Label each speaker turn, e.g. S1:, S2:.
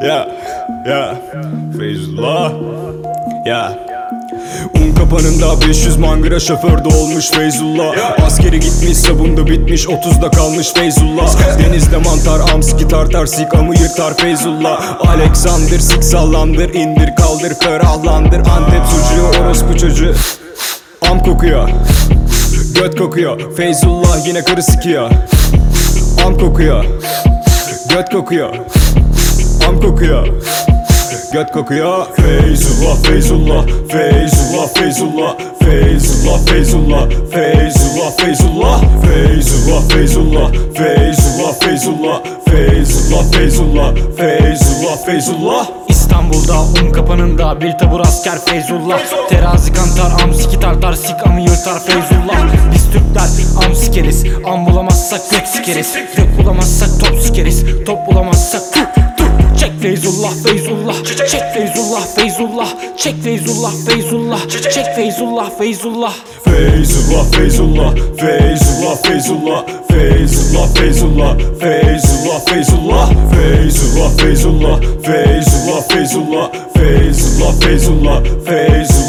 S1: Ya ya. Feyzullah. Ya. Un kapanında 500 mangıra şoförde olmuş Feyzullah. Askeri gitmiş sabunda bitmiş 30'da kalmış Feyzullah. Denizde mantar amski tartar sik amı yırtar Feyzullah. Alexander sik sallandır indir kaldır ferahlandır. Antep sucuğu orospu çocuğu. Am kokuyor. Göt kokuyor. Feyzullah yine karı sikiyor. Am kokuyor. Göt kokuyor Am kokuyor Göt kokuyor Feyzullah Feyzullah Feyzullah Feyzullah Feyzullah Feyzullah Feyzullah Feyzullah Feyzullah Feyzullah Feyzullah Feyzullah Feyzullah Feyzullah Feyzullah Feyzullah
S2: İstanbul'da un kapanında bir tabur asker Feyzullah Terazi kantar am siki tartar sik amı yırtar Feyzullah Biz Türkler am Am bulamazsak göt sikeriz Göt bulamazsak top sikeriz Top bulamazsak Feyzullah Feyzullah Çek Feyzullah Feyzullah Çek Feyzullah Feyzullah Çek Feyzullah Feyzullah
S1: Feyzullah Feyzullah Feyzullah Feyzullah Feyzullah Feyzullah Feyzullah Feyzullah Feyzullah Feyzullah Feyzullah Feyzullah Feyzullah Feyzullah